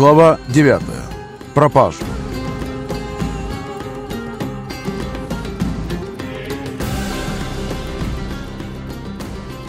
Глава 9. Пропажа.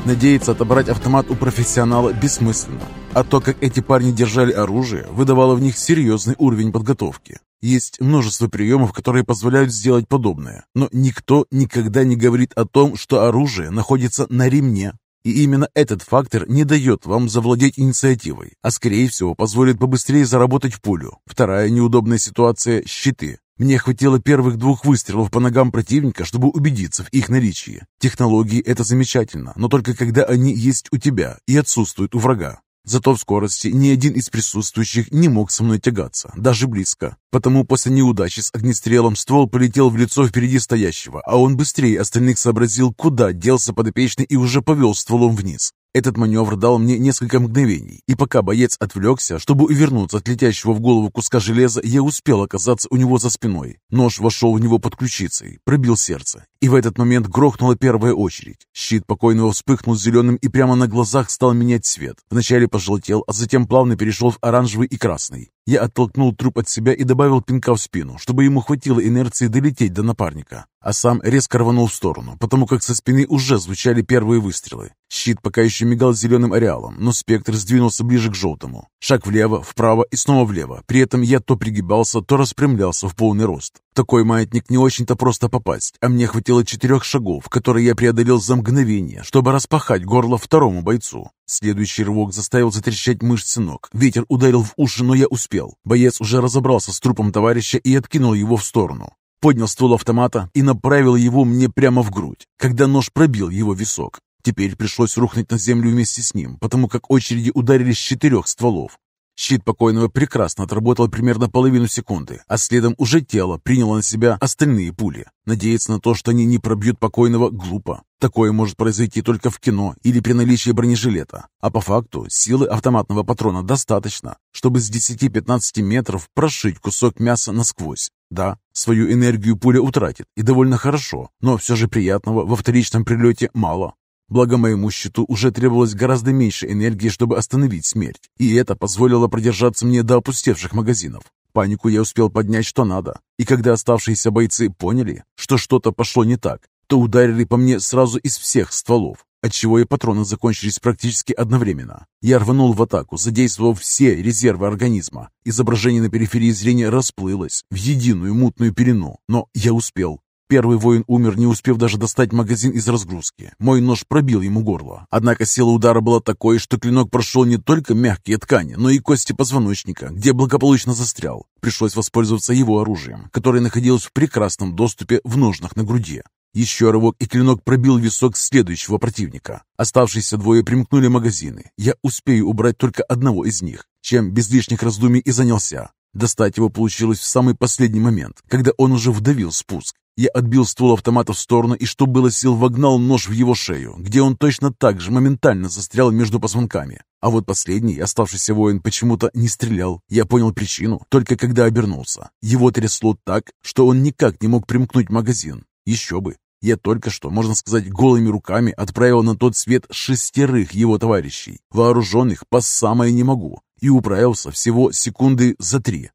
Надеяться отобрать автомат у профессионала бессмысленно, а то, как эти парни держали оружие, выдавало в них серьезный уровень подготовки. Есть множество приемов, которые позволяют сделать подобное, но никто никогда не говорит о том, что оружие находится на ремне. И именно этот фактор не дает вам завладеть инициативой, а скорее всего позволит побыстрее заработать пулю. Вторая неудобная ситуация – щиты. Мне хватило первых двух выстрелов по ногам противника, чтобы убедиться в их наличии. Технологии – это замечательно, но только когда они есть у тебя и отсутствуют у врага. Зато в скорости ни один из присутствующих не мог со мной тягаться, даже близко. Потому после неудачи с огнестрелом ствол полетел в лицо впереди стоящего, а он быстрее остальных сообразил, куда делся подопечный и уже повел стволом вниз. Этот маневр дал мне несколько мгновений, и пока боец отвлекся, чтобы увернуться от летящего в голову куска железа, я успел оказаться у него за спиной. Нож вошел в него под ключицей, пробил сердце, и в этот момент грохнула первая очередь. Щит покойного вспыхнул зеленым и прямо на глазах стал менять цвет. Вначале пожелтел, а затем плавно перешел в оранжевый и красный. Я оттолкнул труп от себя и добавил пинка в спину, чтобы ему хватило инерции долететь до напарника. А сам резко рванул в сторону, потому как со спины уже звучали первые выстрелы. Щит пока еще мигал зеленым ареалом, но спектр сдвинулся ближе к желтому. Шаг влево, вправо и снова влево. При этом я то пригибался, то распрямлялся в полный рост. В такой маятник не очень-то просто попасть, а мне хватило четырех шагов, которые я преодолел за мгновение, чтобы распахать горло второму бойцу. Следующий рывок заставил затрещать мышцы ног. Ветер ударил в уши, но я успел. Боец уже разобрался с трупом товарища и откинул его в сторону. Поднял ствол автомата и направил его мне прямо в грудь, когда нож пробил его висок. Теперь пришлось рухнуть на землю вместе с ним, потому как очереди ударили с четырех стволов. Щит покойного прекрасно отработал примерно половину секунды, а следом уже тело приняло на себя остальные пули. Надеяться на то, что они не пробьют покойного, глупо. Такое может произойти только в кино или при наличии бронежилета. А по факту силы автоматного патрона достаточно, чтобы с 10-15 метров прошить кусок мяса насквозь. Да, свою энергию пуля утратит, и довольно хорошо, но все же приятного во вторичном прилете мало. Благо моему щиту уже требовалось гораздо меньше энергии, чтобы остановить смерть, и это позволило продержаться мне до опустевших магазинов. Панику я успел поднять что надо, и когда оставшиеся бойцы поняли, что что-то пошло не так, то ударили по мне сразу из всех стволов, отчего и патроны закончились практически одновременно. Я рванул в атаку, задействовав все резервы организма. Изображение на периферии зрения расплылось в единую мутную пелену, но я успел. Первый воин умер, не успев даже достать магазин из разгрузки. Мой нож пробил ему горло. Однако сила удара была такой, что клинок прошел не только мягкие ткани, но и кости позвоночника, где благополучно застрял. Пришлось воспользоваться его оружием, которое находилось в прекрасном доступе в ножнах на груди. Еще рывок, и клинок пробил висок следующего противника. Оставшиеся двое примкнули магазины. Я успею убрать только одного из них, чем без лишних раздумий и занялся. Достать его получилось в самый последний момент, когда он уже вдавил спуск. Я отбил ствол автомата в сторону и, что было сил, вогнал нож в его шею, где он точно так же моментально застрял между позвонками. А вот последний, оставшийся воин, почему-то не стрелял. Я понял причину, только когда обернулся. Его трясло так, что он никак не мог примкнуть магазин. Еще бы. Я только что, можно сказать, голыми руками отправил на тот свет шестерых его товарищей, вооруженных по самое не могу, и управился всего секунды за три.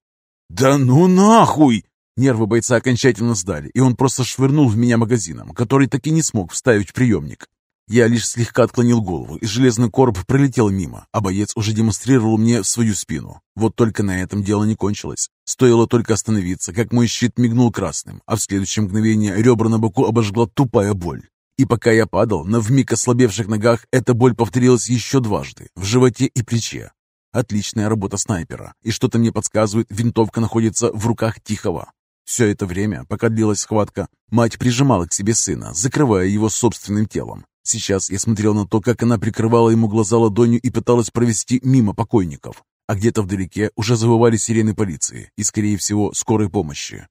«Да ну нахуй!» Нервы бойца окончательно сдали, и он просто швырнул в меня магазином, который так и не смог вставить в приемник. Я лишь слегка отклонил голову, и железный короб пролетел мимо, а боец уже демонстрировал мне свою спину. Вот только на этом дело не кончилось. Стоило только остановиться, как мой щит мигнул красным, а в следующее мгновение ребра на боку обожгла тупая боль. И пока я падал, на вмиг ослабевших ногах эта боль повторилась еще дважды, в животе и плече. Отличная работа снайпера, и что-то мне подсказывает, винтовка находится в руках Тихого. Все это время, пока длилась схватка, мать прижимала к себе сына, закрывая его собственным телом. Сейчас я смотрел на то, как она прикрывала ему глаза ладонью и пыталась провести мимо покойников. А где-то вдалеке уже завывали сирены полиции и, скорее всего, скорой помощи.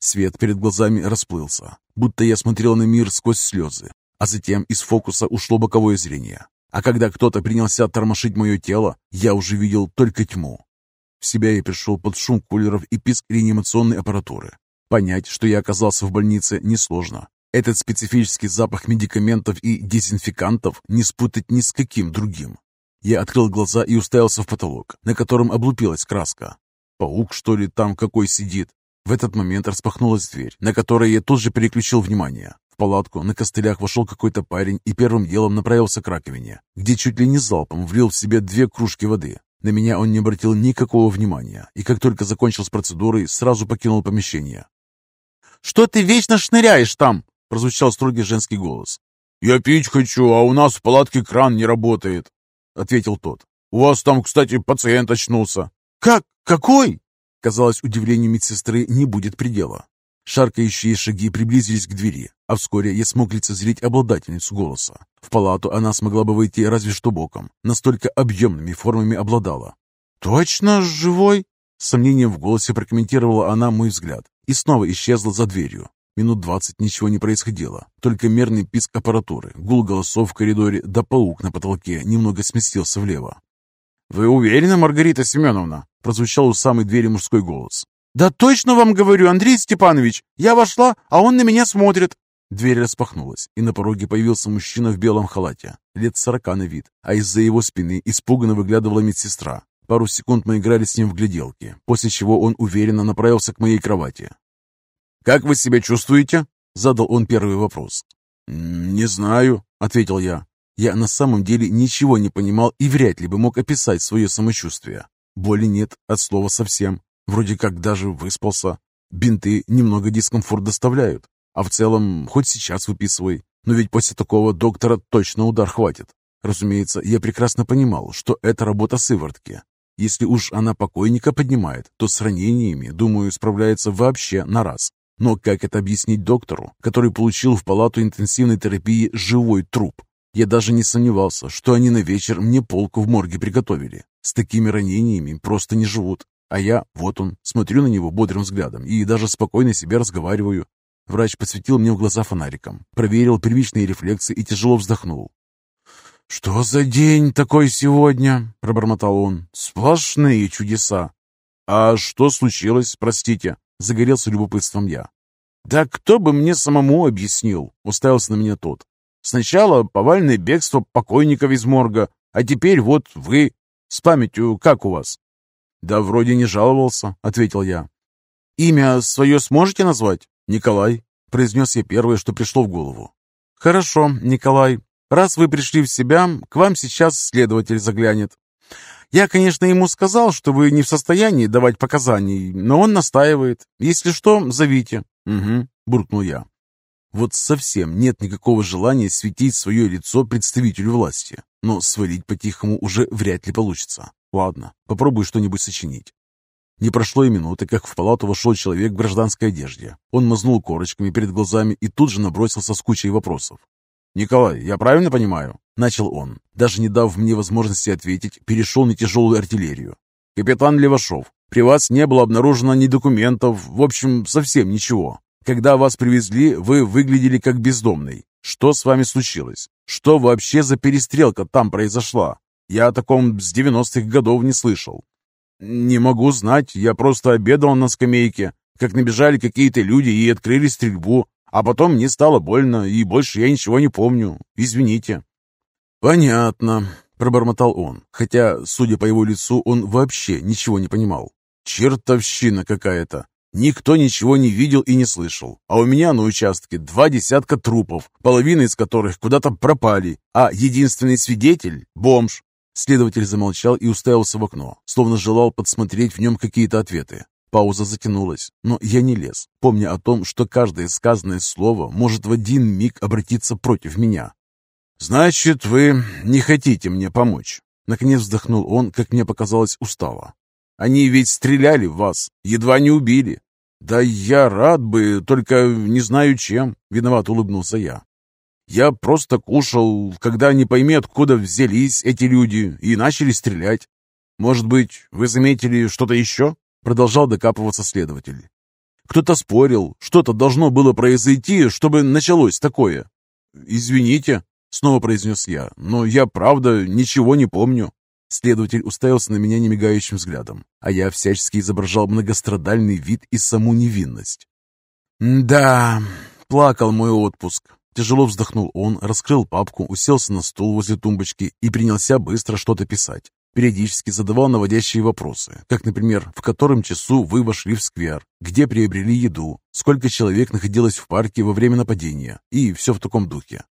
Свет перед глазами расплылся, будто я смотрел на мир сквозь слезы, а затем из фокуса ушло боковое зрение. А когда кто-то принялся тормошить мое тело, я уже видел только тьму. В себя я пришел под шум кулеров и писк реанимационной аппаратуры. Понять, что я оказался в больнице, несложно. Этот специфический запах медикаментов и дезинфекантов не спутать ни с каким другим. Я открыл глаза и уставился в потолок, на котором облупилась краска. Паук, что ли, там какой сидит? В этот момент распахнулась дверь, на которой я тут же переключил внимание. В палатку на костылях вошел какой-то парень и первым делом направился к раковине, где чуть ли не залпом влил в себе две кружки воды. На меня он не обратил никакого внимания, и как только закончил с процедурой, сразу покинул помещение. «Что ты вечно шныряешь там?» – прозвучал строгий женский голос. «Я пить хочу, а у нас в палатке кран не работает», — ответил тот. «У вас там, кстати, пациент очнулся». «Как? Какой?» Казалось, удивлению медсестры не будет предела. Шаркающие шаги приблизились к двери, а вскоре я смог лицезреть обладательницу голоса. В палату она смогла бы выйти разве что боком, настолько объемными формами обладала. «Точно живой?» С сомнением в голосе прокомментировала она мой взгляд и снова исчезла за дверью. Минут двадцать ничего не происходило, только мерный писк аппаратуры, гул голосов в коридоре, да паук на потолке немного сместился влево. «Вы уверены, Маргарита Семеновна?» – прозвучал у самой двери мужской голос. «Да точно вам говорю, Андрей Степанович! Я вошла, а он на меня смотрит!» Дверь распахнулась, и на пороге появился мужчина в белом халате, лет сорока на вид, а из-за его спины испуганно выглядывала медсестра. Пару секунд мы играли с ним в гляделки, после чего он уверенно направился к моей кровати. «Как вы себя чувствуете?» — задал он первый вопрос. «Не знаю», — ответил я. Я на самом деле ничего не понимал и вряд ли бы мог описать свое самочувствие. Боли нет, от слова совсем. Вроде как даже выспался. Бинты немного дискомфорт доставляют. А в целом, хоть сейчас выписывай. Но ведь после такого доктора точно удар хватит. Разумеется, я прекрасно понимал, что это работа сыворотки. Если уж она покойника поднимает, то с ранениями, думаю, справляется вообще на раз. Но как это объяснить доктору, который получил в палату интенсивной терапии живой труп? Я даже не сомневался, что они на вечер мне полку в морге приготовили. С такими ранениями просто не живут. А я, вот он, смотрю на него бодрым взглядом и даже спокойно себе разговариваю. Врач посветил мне в глаза фонариком, проверил первичные рефлексы и тяжело вздохнул. «Что за день такой сегодня?» – пробормотал он. «Сплошные чудеса!» «А что случилось, простите?» Загорелся любопытством я. «Да кто бы мне самому объяснил?» — уставился на меня тот. «Сначала повальное бегство покойников из морга, а теперь вот вы. С памятью как у вас?» «Да вроде не жаловался», — ответил я. «Имя свое сможете назвать?» «Николай», — произнес я первое, что пришло в голову. «Хорошо, Николай. Раз вы пришли в себя, к вам сейчас следователь заглянет. Я, конечно, ему сказал, что вы не в состоянии давать показаний, но он настаивает. Если что, зовите». «Угу», — буркнул я. Вот совсем нет никакого желания светить свое лицо представителю власти, но свалить по-тихому уже вряд ли получится. Ладно, попробую что-нибудь сочинить. Не прошло и минуты, как в палату вошел человек в гражданской одежде. Он мазнул корочками перед глазами и тут же набросился с кучей вопросов. «Николай, я правильно понимаю?» — начал он. Даже не дав мне возможности ответить, перешел на тяжелую артиллерию. «Капитан Левашов, при вас не было обнаружено ни документов, в общем, совсем ничего. Когда вас привезли, вы выглядели как бездомный. Что с вами случилось? Что вообще за перестрелка там произошла? Я о таком с 90-х годов не слышал». «Не могу знать, я просто обедал на скамейке, как набежали какие-то люди и открыли стрельбу. А потом мне стало больно, и больше я ничего не помню. Извините». «Понятно», — пробормотал он, хотя, судя по его лицу, он вообще ничего не понимал. «Чертовщина какая-то. Никто ничего не видел и не слышал. А у меня на участке два десятка трупов, половина из которых куда-то пропали, а единственный свидетель — бомж». Следователь замолчал и уставился в окно, словно желал подсмотреть в нем какие-то ответы. Пауза затянулась, но я не лез, помня о том, что каждое сказанное слово может в один миг обратиться против меня. «Значит, вы не хотите мне помочь?» Наконец вздохнул он, как мне показалось, устало. «Они ведь стреляли в вас, едва не убили». «Да я рад бы, только не знаю чем», — виноват улыбнулся я. «Я просто кушал, когда не пойми, откуда взялись эти люди и начали стрелять. Может быть, вы заметили что-то еще?» Продолжал докапываться следователь. Кто-то спорил, что-то должно было произойти, чтобы началось такое. «Извините», — снова произнес я, — «но я, правда, ничего не помню». Следователь уставился на меня немигающим взглядом, а я всячески изображал многострадальный вид и саму невинность. «Да, плакал мой отпуск. Тяжело вздохнул он, раскрыл папку, уселся на стул возле тумбочки и принялся быстро что-то писать. Периодически задавал наводящие вопросы, как, например, в котором часу вы вошли в сквер, где приобрели еду, сколько человек находилось в парке во время нападения и все в таком духе.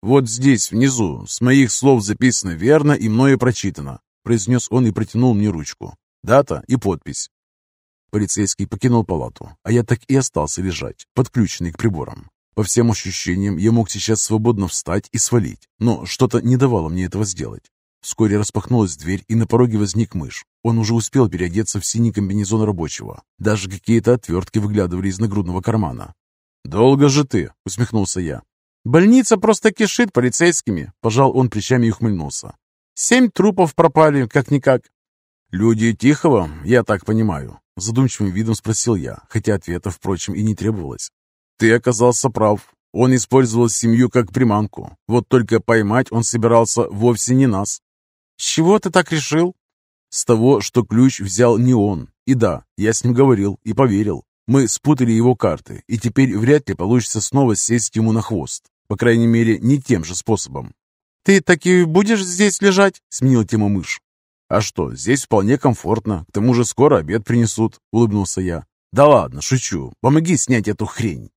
«Вот здесь, внизу, с моих слов записано верно и мною прочитано», произнес он и протянул мне ручку. Дата и подпись. Полицейский покинул палату, а я так и остался лежать, подключенный к приборам. По всем ощущениям, я мог сейчас свободно встать и свалить, но что-то не давало мне этого сделать. Вскоре распахнулась дверь, и на пороге возник мышь. Он уже успел переодеться в синий комбинезон рабочего. Даже какие-то отвертки выглядывали из нагрудного кармана. «Долго же ты!» — усмехнулся я. «Больница просто кишит полицейскими!» — пожал он плечами и ухмыльнулся. «Семь трупов пропали, как-никак!» «Люди Тихого, я так понимаю?» — задумчивым видом спросил я, хотя ответа, впрочем, и не требовалось. «Ты оказался прав. Он использовал семью как приманку. Вот только поймать он собирался вовсе не нас. «С чего ты так решил?» «С того, что ключ взял не он. И да, я с ним говорил и поверил. Мы спутали его карты, и теперь вряд ли получится снова сесть ему на хвост. По крайней мере, не тем же способом». «Ты так и будешь здесь лежать?» — сменил тему мышь. «А что, здесь вполне комфортно. К тому же скоро обед принесут», — улыбнулся я. «Да ладно, шучу. Помоги снять эту хрень».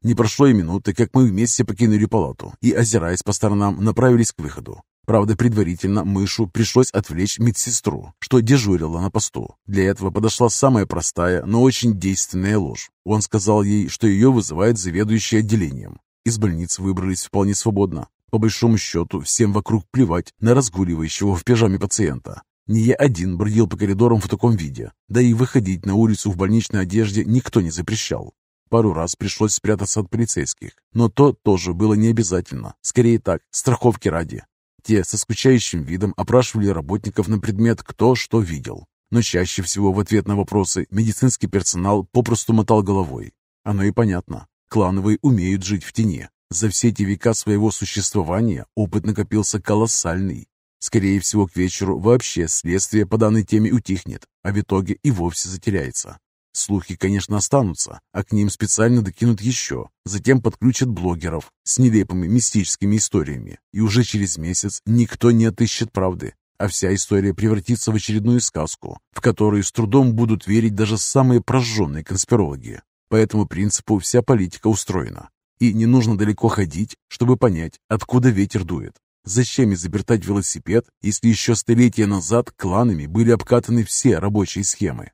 Не прошло и минуты, как мы вместе покинули палату и, озираясь по сторонам, направились к выходу. Правда, предварительно мышу пришлось отвлечь медсестру, что дежурила на посту. Для этого подошла самая простая, но очень действенная ложь. Он сказал ей, что ее вызывает заведующий отделением. Из больницы выбрались вполне свободно. По большому счету, всем вокруг плевать на разгуливающего в пижаме пациента. Не я один бродил по коридорам в таком виде, да и выходить на улицу в больничной одежде никто не запрещал. Пару раз пришлось спрятаться от полицейских, но то тоже было не обязательно. Скорее так, страховки ради. Те со скучающим видом опрашивали работников на предмет «кто что видел». Но чаще всего в ответ на вопросы медицинский персонал попросту мотал головой. Оно и понятно. Клановые умеют жить в тени. За все эти века своего существования опыт накопился колоссальный. Скорее всего, к вечеру вообще следствие по данной теме утихнет, а в итоге и вовсе затеряется. Слухи, конечно, останутся, а к ним специально докинут еще. Затем подключат блогеров с нелепыми мистическими историями. И уже через месяц никто не отыщет правды, а вся история превратится в очередную сказку, в которую с трудом будут верить даже самые прожженные конспирологи. По этому принципу вся политика устроена. И не нужно далеко ходить, чтобы понять, откуда ветер дует. Зачем изобретать велосипед, если еще столетия назад кланами были обкатаны все рабочие схемы?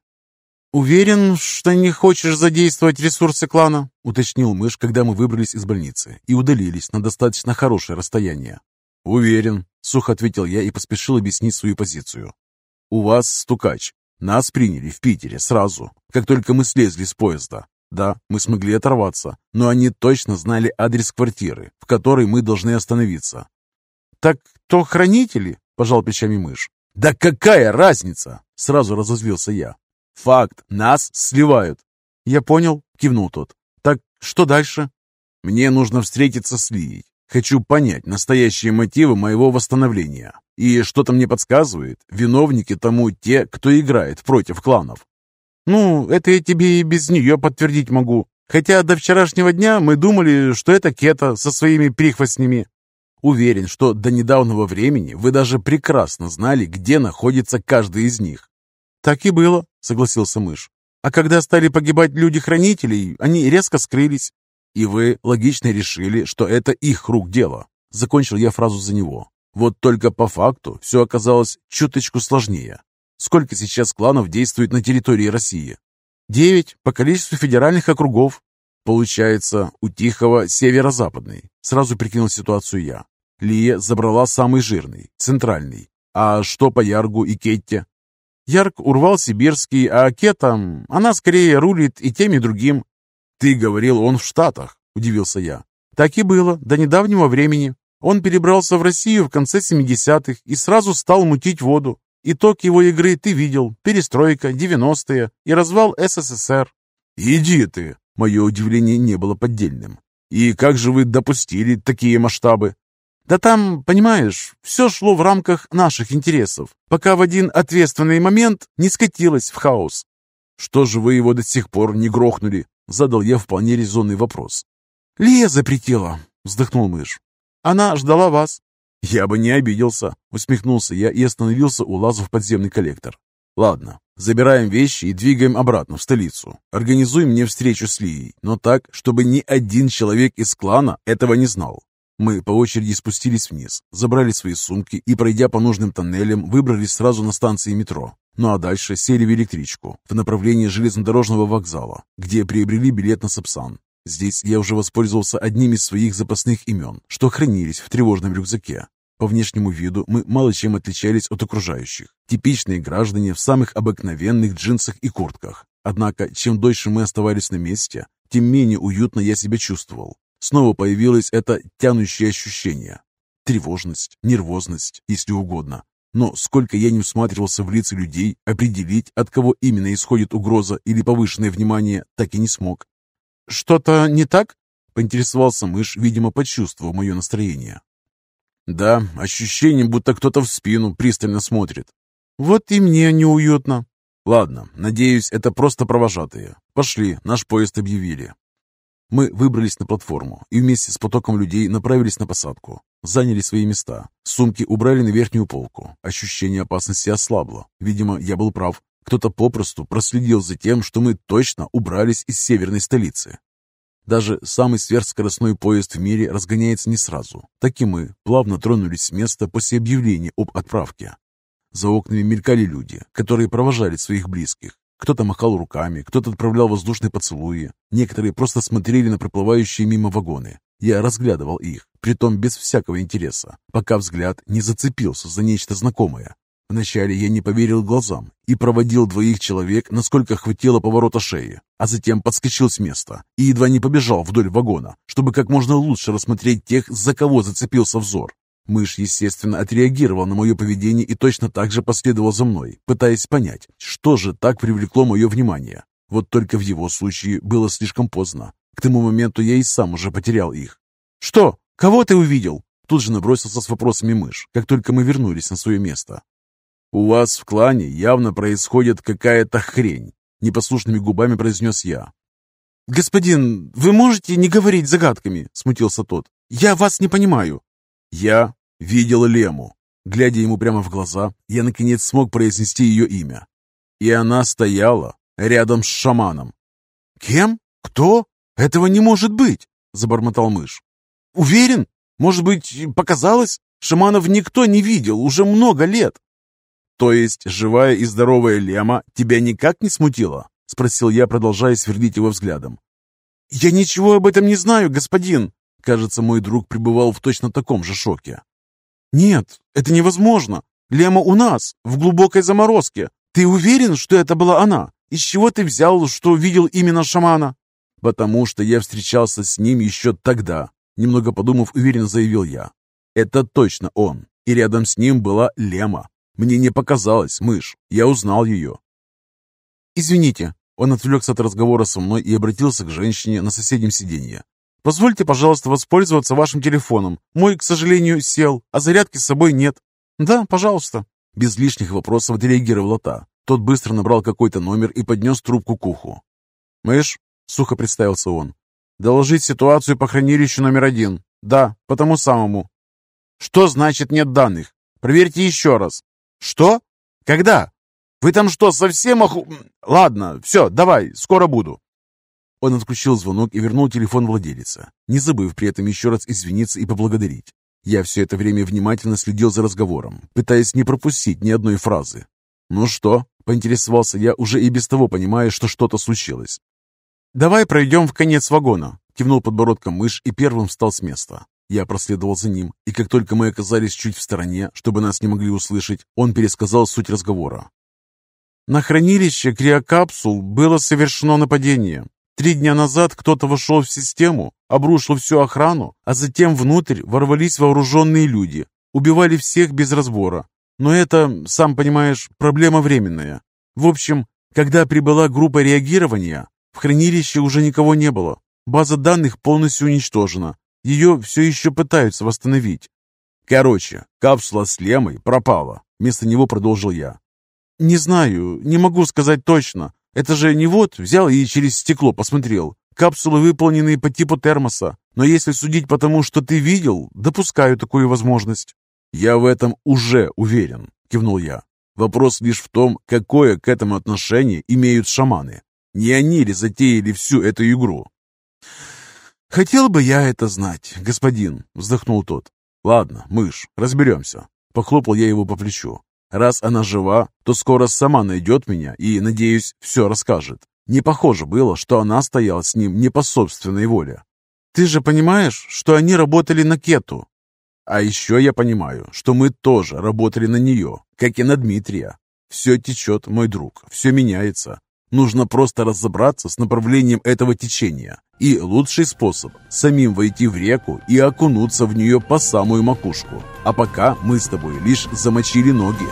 «Уверен, что не хочешь задействовать ресурсы клана?» — уточнил мышь, когда мы выбрались из больницы и удалились на достаточно хорошее расстояние. «Уверен», — сухо ответил я и поспешил объяснить свою позицию. «У вас стукач. Нас приняли в Питере сразу, как только мы слезли с поезда. Да, мы смогли оторваться, но они точно знали адрес квартиры, в которой мы должны остановиться». «Так то хранители?» — пожал плечами мышь. «Да какая разница?» — сразу разозлился я. Факт, нас сливают. Я понял, кивнул тот. Так что дальше? Мне нужно встретиться с Лией. Хочу понять настоящие мотивы моего восстановления. И что-то мне подсказывает, виновники тому те, кто играет против кланов. Ну, это я тебе и без нее подтвердить могу. Хотя до вчерашнего дня мы думали, что это Кета со своими прихвостнями. Уверен, что до недавнего времени вы даже прекрасно знали, где находится каждый из них. «Так и было», — согласился мышь. «А когда стали погибать люди-хранителей, они резко скрылись. И вы логично решили, что это их рук дело». Закончил я фразу за него. Вот только по факту все оказалось чуточку сложнее. Сколько сейчас кланов действует на территории России? Девять по количеству федеральных округов. Получается, у Тихого северо-западный. Сразу прикинул ситуацию я. Лия забрала самый жирный, центральный. А что по Яргу и Кетте? Ярк урвал сибирский, а Кета, она скорее рулит и тем, и другим. «Ты говорил, он в Штатах», — удивился я. «Так и было, до недавнего времени. Он перебрался в Россию в конце 70-х и сразу стал мутить воду. Итог его игры ты видел. Перестройка, 90-е и развал СССР». «Иди ты!» Мое удивление не было поддельным. «И как же вы допустили такие масштабы?» Да там, понимаешь, все шло в рамках наших интересов, пока в один ответственный момент не скатилось в хаос. Что же вы его до сих пор не грохнули? Задал я вполне резонный вопрос. Лия запретила. вздохнул мышь. «Она ждала вас». «Я бы не обиделся», — усмехнулся я и остановился у лаза в подземный коллектор. «Ладно, забираем вещи и двигаем обратно в столицу. Организуй мне встречу с Лией, но так, чтобы ни один человек из клана этого не знал. Мы по очереди спустились вниз, забрали свои сумки и, пройдя по нужным тоннелям, выбрались сразу на станции метро. Ну а дальше сели в электричку в направлении железнодорожного вокзала, где приобрели билет на Сапсан. Здесь я уже воспользовался одним из своих запасных имен, что хранились в тревожном рюкзаке. По внешнему виду мы мало чем отличались от окружающих. Типичные граждане в самых обыкновенных джинсах и куртках. Однако, чем дольше мы оставались на месте, тем менее уютно я себя чувствовал. Снова появилось это тянущее ощущение. Тревожность, нервозность, если угодно. Но сколько я не усматривался в лица людей, определить, от кого именно исходит угроза или повышенное внимание, так и не смог. «Что-то не так?» — поинтересовался мышь, видимо, почувствовав мое настроение. «Да, ощущение, будто кто-то в спину пристально смотрит». «Вот и мне неуютно». «Ладно, надеюсь, это просто провожатые. Пошли, наш поезд объявили». Мы выбрались на платформу и вместе с потоком людей направились на посадку. Заняли свои места. Сумки убрали на верхнюю полку. Ощущение опасности ослабло. Видимо, я был прав. Кто-то попросту проследил за тем, что мы точно убрались из северной столицы. Даже самый сверхскоростной поезд в мире разгоняется не сразу. Так и мы плавно тронулись с места после объявления об отправке. За окнами мелькали люди, которые провожали своих близких. Кто-то махал руками, кто-то отправлял воздушные поцелуи. Некоторые просто смотрели на проплывающие мимо вагоны. Я разглядывал их, притом без всякого интереса, пока взгляд не зацепился за нечто знакомое. Вначале я не поверил глазам и проводил двоих человек, насколько хватило поворота шеи, а затем подскочил с места и едва не побежал вдоль вагона, чтобы как можно лучше рассмотреть тех, за кого зацепился взор. Мышь, естественно, отреагировал на мое поведение и точно так же последовал за мной, пытаясь понять, что же так привлекло мое внимание. Вот только в его случае было слишком поздно. К тому моменту я и сам уже потерял их. «Что? Кого ты увидел?» Тут же набросился с вопросами мышь, как только мы вернулись на свое место. «У вас в клане явно происходит какая-то хрень», — непослушными губами произнес я. «Господин, вы можете не говорить загадками?» — смутился тот. «Я вас не понимаю». «Я видел Лему». Глядя ему прямо в глаза, я наконец смог произнести ее имя. И она стояла рядом с шаманом. «Кем? Кто? Этого не может быть!» — забормотал мышь. «Уверен? Может быть, показалось? Шаманов никто не видел уже много лет». «То есть живая и здоровая Лема тебя никак не смутила?» — спросил я, продолжая свердить его взглядом. «Я ничего об этом не знаю, господин!» Кажется, мой друг пребывал в точно таком же шоке. «Нет, это невозможно! Лема у нас, в глубокой заморозке! Ты уверен, что это была она? Из чего ты взял, что видел именно шамана?» «Потому что я встречался с ним еще тогда», немного подумав, уверенно заявил я. «Это точно он, и рядом с ним была Лема. Мне не показалось, мышь. Я узнал ее. «Извините». Он отвлекся от разговора со мной и обратился к женщине на соседнем сиденье. «Позвольте, пожалуйста, воспользоваться вашим телефоном. Мой, к сожалению, сел, а зарядки с собой нет». «Да, пожалуйста». Без лишних вопросов отреагировала та. Тот быстро набрал какой-то номер и поднес трубку к уху. «Мышь?» — сухо представился он. «Доложить ситуацию по хранилищу номер один. Да, по тому самому». «Что значит нет данных? Проверьте еще раз». «Что? Когда? Вы там что, совсем оху... Ладно, все, давай, скоро буду». Он отключил звонок и вернул телефон владелица, не забыв при этом еще раз извиниться и поблагодарить. Я все это время внимательно следил за разговором, пытаясь не пропустить ни одной фразы. «Ну что?» — поинтересовался я, уже и без того понимая, что что-то случилось. «Давай пройдем в конец вагона», — кивнул подбородком мышь и первым встал с места. Я проследовал за ним, и как только мы оказались чуть в стороне, чтобы нас не могли услышать, он пересказал суть разговора. На хранилище криокапсул было совершено нападение. Три дня назад кто-то вошел в систему, обрушил всю охрану, а затем внутрь ворвались вооруженные люди, убивали всех без разбора. Но это, сам понимаешь, проблема временная. В общем, когда прибыла группа реагирования, в хранилище уже никого не было. База данных полностью уничтожена, ее все еще пытаются восстановить. Короче, капсула с лемой пропала. Вместо него продолжил я. Не знаю, не могу сказать точно. Это же не вот взял и через стекло посмотрел. Капсулы выполнены по типу термоса. Но если судить по тому, что ты видел, допускаю такую возможность». «Я в этом уже уверен», — кивнул я. «Вопрос лишь в том, какое к этому отношение имеют шаманы. Не они ли затеяли всю эту игру?» «Хотел бы я это знать, господин», — вздохнул тот. «Ладно, мышь, разберемся». Похлопал я его по плечу. «Раз она жива, то скоро сама найдет меня и, надеюсь, все расскажет. Не похоже было, что она стояла с ним не по собственной воле. «Ты же понимаешь, что они работали на Кету?» «А еще я понимаю, что мы тоже работали на нее, как и на Дмитрия. Все течет, мой друг, все меняется. Нужно просто разобраться с направлением этого течения. И лучший способ – самим войти в реку и окунуться в нее по самую макушку. А пока мы с тобой лишь замочили ноги.